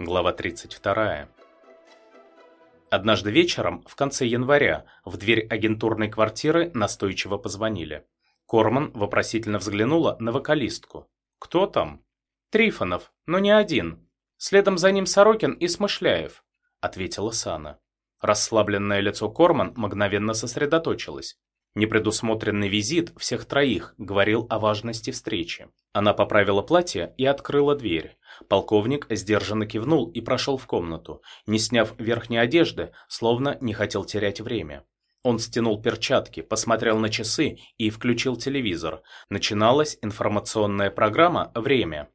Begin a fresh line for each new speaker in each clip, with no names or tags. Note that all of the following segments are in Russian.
Глава 32. Однажды вечером, в конце января, в дверь агентурной квартиры настойчиво позвонили. Корман вопросительно взглянула на вокалистку. «Кто там?» «Трифонов, но не один. Следом за ним Сорокин и Смышляев», — ответила Сана. Расслабленное лицо Корман мгновенно сосредоточилось. Непредусмотренный визит всех троих говорил о важности встречи. Она поправила платье и открыла дверь. Полковник сдержанно кивнул и прошел в комнату, не сняв верхней одежды, словно не хотел терять время. Он стянул перчатки, посмотрел на часы и включил телевизор. Начиналась информационная программа «Время».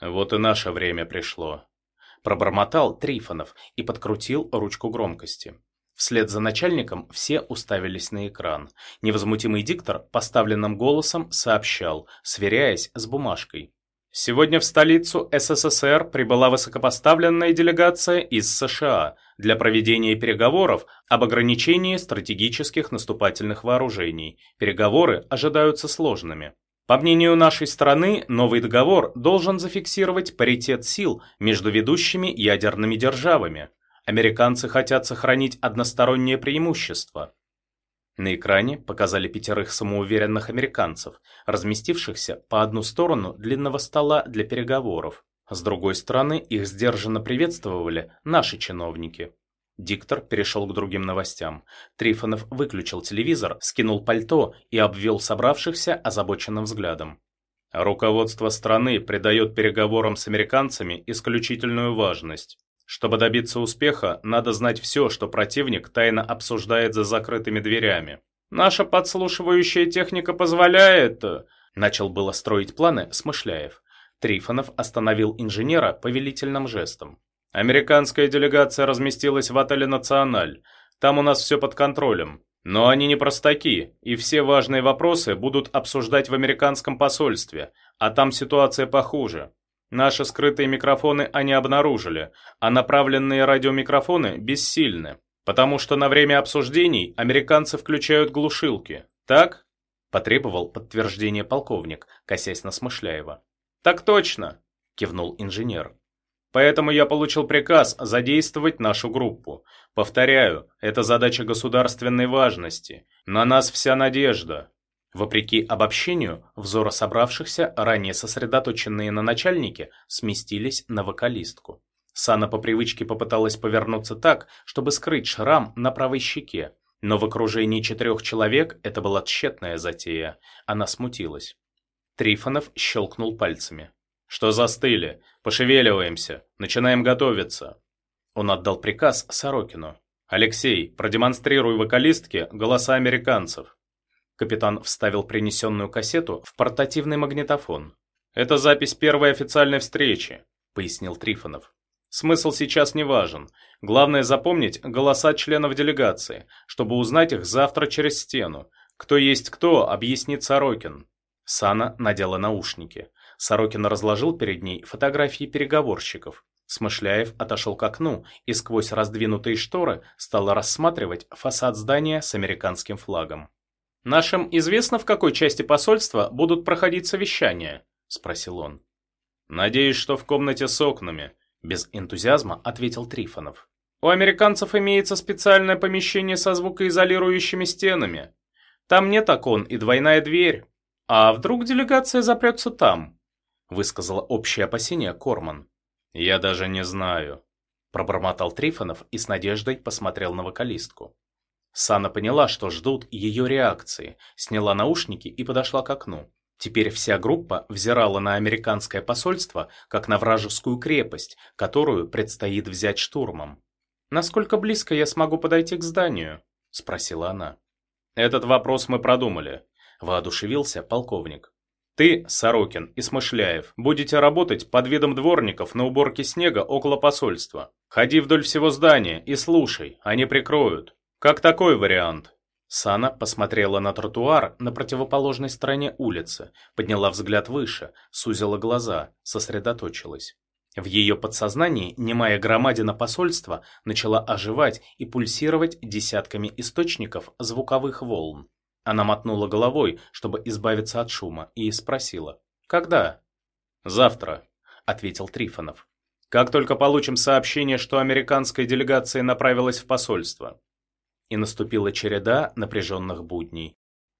«Вот и наше время пришло», – пробормотал Трифонов и подкрутил ручку громкости. Вслед за начальником все уставились на экран. Невозмутимый диктор поставленным голосом сообщал, сверяясь с бумажкой. Сегодня в столицу СССР прибыла высокопоставленная делегация из США для проведения переговоров об ограничении стратегических наступательных вооружений. Переговоры ожидаются сложными. По мнению нашей страны, новый договор должен зафиксировать паритет сил между ведущими ядерными державами. Американцы хотят сохранить одностороннее преимущество. На экране показали пятерых самоуверенных американцев, разместившихся по одну сторону длинного стола для переговоров. С другой стороны их сдержанно приветствовали наши чиновники. Диктор перешел к другим новостям. Трифонов выключил телевизор, скинул пальто и обвел собравшихся озабоченным взглядом. Руководство страны придает переговорам с американцами исключительную важность. Чтобы добиться успеха, надо знать все, что противник тайно обсуждает за закрытыми дверями. «Наша подслушивающая техника позволяет...» Начал было строить планы Смышляев. Трифонов остановил инженера повелительным жестом. «Американская делегация разместилась в отеле «Националь». Там у нас все под контролем. Но они не простаки, и все важные вопросы будут обсуждать в американском посольстве, а там ситуация похуже. Наши скрытые микрофоны они обнаружили, а направленные радиомикрофоны бессильны, потому что на время обсуждений американцы включают глушилки. Так? Потребовал подтверждение полковник, косясь на Смышляева. Так точно, кивнул инженер. Поэтому я получил приказ задействовать нашу группу. Повторяю, это задача государственной важности. На нас вся надежда. Вопреки обобщению, взоры собравшихся, ранее сосредоточенные на начальнике, сместились на вокалистку. Сана по привычке попыталась повернуться так, чтобы скрыть шрам на правой щеке, но в окружении четырех человек это была тщетная затея. Она смутилась. Трифонов щелкнул пальцами. «Что застыли? Пошевеливаемся. Начинаем готовиться». Он отдал приказ Сорокину. «Алексей, продемонстрируй вокалистке голоса американцев». Капитан вставил принесенную кассету в портативный магнитофон. «Это запись первой официальной встречи», — пояснил Трифонов. «Смысл сейчас не важен. Главное запомнить голоса членов делегации, чтобы узнать их завтра через стену. Кто есть кто, объяснит Сорокин». Сана надела наушники. Сорокин разложил перед ней фотографии переговорщиков. Смышляев отошел к окну и сквозь раздвинутые шторы стал рассматривать фасад здания с американским флагом. «Нашим известно, в какой части посольства будут проходить совещания?» – спросил он. «Надеюсь, что в комнате с окнами», – без энтузиазма ответил Трифонов. «У американцев имеется специальное помещение со звукоизолирующими стенами. Там нет окон и двойная дверь. А вдруг делегация запрется там?» – высказала общее опасение Корман. «Я даже не знаю», – пробормотал Трифонов и с надеждой посмотрел на вокалистку. Сана поняла, что ждут ее реакции, сняла наушники и подошла к окну. Теперь вся группа взирала на американское посольство, как на вражескую крепость, которую предстоит взять штурмом. «Насколько близко я смогу подойти к зданию?» – спросила она. «Этот вопрос мы продумали», – воодушевился полковник. «Ты, Сорокин и Смышляев, будете работать под видом дворников на уборке снега около посольства. Ходи вдоль всего здания и слушай, они прикроют. «Как такой вариант?» Сана посмотрела на тротуар на противоположной стороне улицы, подняла взгляд выше, сузила глаза, сосредоточилась. В ее подсознании немая громадина посольства начала оживать и пульсировать десятками источников звуковых волн. Она мотнула головой, чтобы избавиться от шума, и спросила «Когда?» «Завтра», — ответил Трифонов. Как только получим сообщение, что американская делегация направилась в посольство. И наступила череда напряженных будней.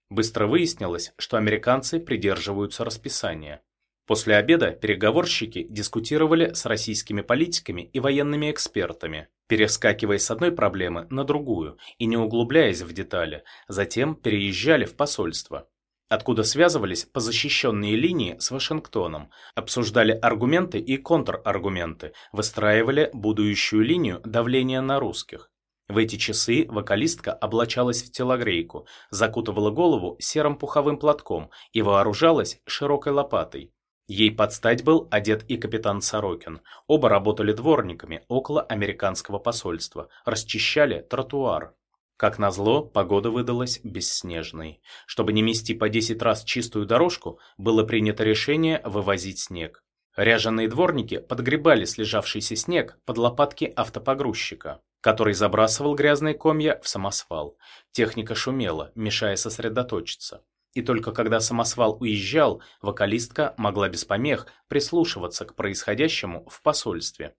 Быстро выяснилось, что американцы придерживаются расписания. После обеда переговорщики дискутировали с российскими политиками и военными экспертами, перескакивая с одной проблемы на другую и не углубляясь в детали, затем переезжали в посольство, откуда связывались по защищенной линии с Вашингтоном, обсуждали аргументы и контраргументы, выстраивали будущую линию давления на русских. В эти часы вокалистка облачалась в телогрейку, закутывала голову серым пуховым платком и вооружалась широкой лопатой. Ей под стать был одет и капитан Сорокин. Оба работали дворниками около американского посольства, расчищали тротуар. Как назло, погода выдалась бесснежной. Чтобы не мести по 10 раз чистую дорожку, было принято решение вывозить снег. Ряженые дворники подгребали слежавшийся снег под лопатки автопогрузчика, который забрасывал грязные комья в самосвал. Техника шумела, мешая сосредоточиться. И только когда самосвал уезжал, вокалистка могла без помех прислушиваться к происходящему в посольстве.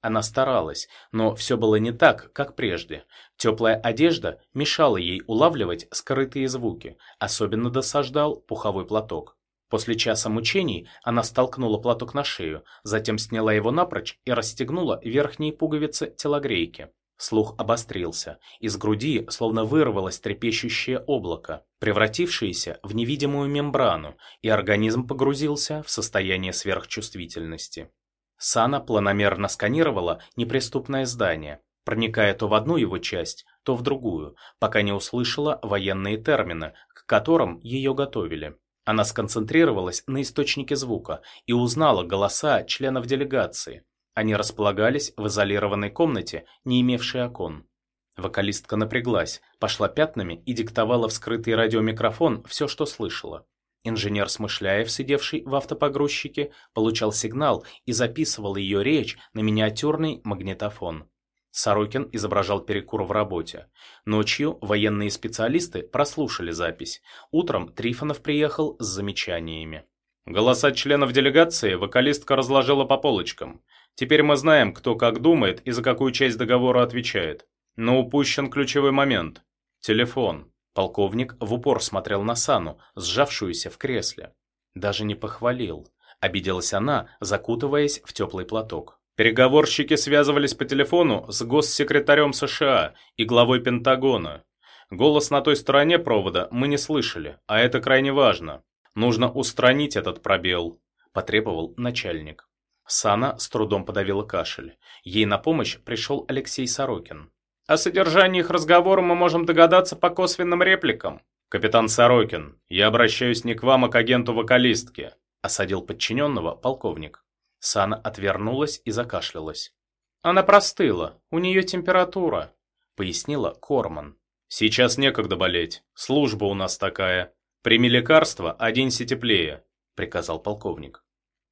Она старалась, но все было не так, как прежде. Теплая одежда мешала ей улавливать скрытые звуки, особенно досаждал пуховой платок. После часа мучений она столкнула платок на шею, затем сняла его напрочь и расстегнула верхние пуговицы телогрейки. Слух обострился, из груди словно вырвалось трепещущее облако, превратившееся в невидимую мембрану, и организм погрузился в состояние сверхчувствительности. Сана планомерно сканировала неприступное здание, проникая то в одну его часть, то в другую, пока не услышала военные термины, к которым ее готовили. Она сконцентрировалась на источнике звука и узнала голоса членов делегации, они располагались в изолированной комнате, не имевшей окон. Вокалистка напряглась, пошла пятнами и диктовала в скрытый радиомикрофон все, что слышала. Инженер Смышляев, сидевший в автопогрузчике, получал сигнал и записывал ее речь на миниатюрный магнитофон. Сорокин изображал перекур в работе. Ночью военные специалисты прослушали запись. Утром Трифонов приехал с замечаниями. Голоса членов делегации вокалистка разложила по полочкам. Теперь мы знаем, кто как думает и за какую часть договора отвечает. Но упущен ключевой момент. Телефон. Полковник в упор смотрел на Сану, сжавшуюся в кресле. Даже не похвалил. Обиделась она, закутываясь в теплый платок. Переговорщики связывались по телефону с госсекретарем США и главой Пентагона. Голос на той стороне провода мы не слышали, а это крайне важно. Нужно устранить этот пробел, потребовал начальник. Сана с трудом подавила кашель. Ей на помощь пришел Алексей Сорокин. О содержании их разговора мы можем догадаться по косвенным репликам. «Капитан Сорокин, я обращаюсь не к вам, а к агенту вокалистки», осадил подчиненного полковник. Сана отвернулась и закашлялась. «Она простыла, у нее температура», пояснила Корман. «Сейчас некогда болеть, служба у нас такая. Прими лекарство, оденься теплее», приказал полковник.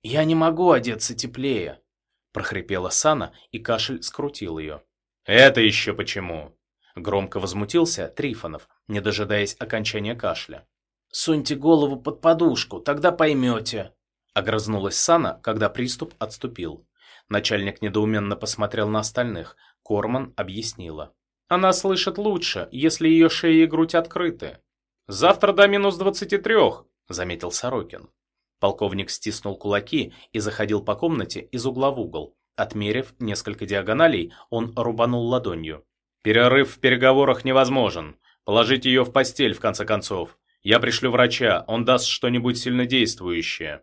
«Я не могу одеться теплее», – прохрипела Сана, и кашель скрутил ее. «Это еще почему?» – громко возмутился Трифонов, не дожидаясь окончания кашля. «Суньте голову под подушку, тогда поймете», – огрызнулась Сана, когда приступ отступил. Начальник недоуменно посмотрел на остальных. Корман объяснила. «Она слышит лучше, если ее шея и грудь открыты». «Завтра до минус двадцати трех», – заметил Сорокин. Полковник стиснул кулаки и заходил по комнате из угла в угол. Отмерив несколько диагоналей, он рубанул ладонью. «Перерыв в переговорах невозможен. Положить ее в постель, в конце концов. Я пришлю врача, он даст что-нибудь сильнодействующее».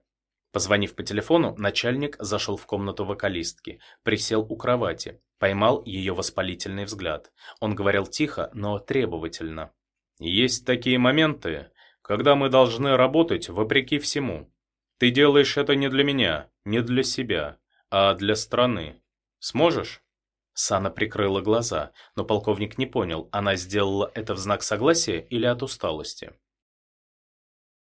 Позвонив по телефону, начальник зашел в комнату вокалистки, присел у кровати, поймал ее воспалительный взгляд. Он говорил тихо, но требовательно. «Есть такие моменты, когда мы должны работать вопреки всему. Ты делаешь это не для меня, не для себя, а для страны. Сможешь?» Сана прикрыла глаза, но полковник не понял, она сделала это в знак согласия или от усталости.